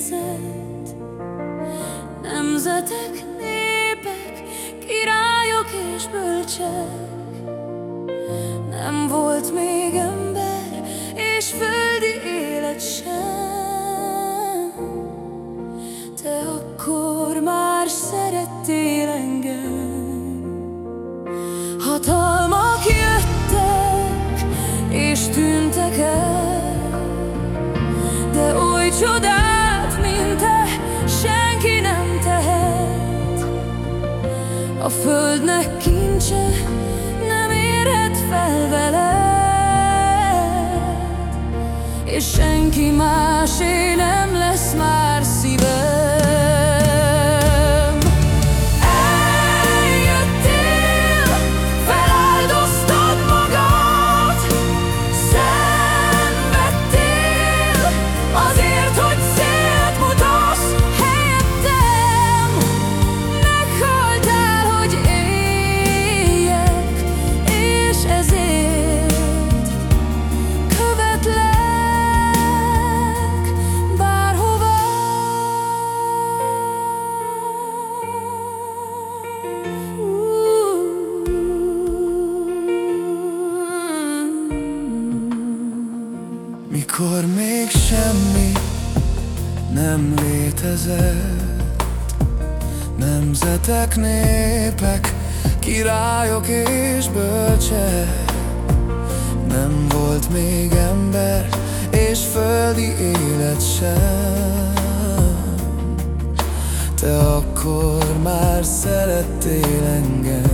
létezett Nemzetek, népek, királyok és bölcsek. Nem volt még ember és földi élet sem. Te akkor már szerettél engem. Hatalmak jöttek és tűntek el De oly csodát, A földnek kincse nem érhet fel veled. És Mikor még semmi nem létezett Nemzetek, népek, királyok és bölcsek Nem volt még ember és földi élet sem. Te akkor már szerettél engem